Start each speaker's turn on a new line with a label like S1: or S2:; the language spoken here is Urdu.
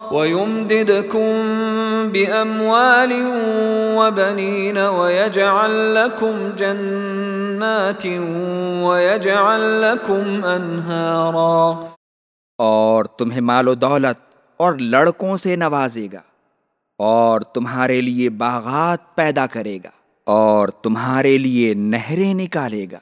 S1: وَيُمْدِدْكُمْ بِأَمْوَالٍ وَبَنِينَ وَيَجْعَلْ لَكُمْ جَنَّاتٍ وَيَجْعَلْ لَكُمْ أَنْهَارًا
S2: اور تمہیں مال و دولت اور لڑکوں سے نوازے گا اور تمہارے لیے باغات پیدا کرے گا اور تمہارے لیے نہریں نکالے گا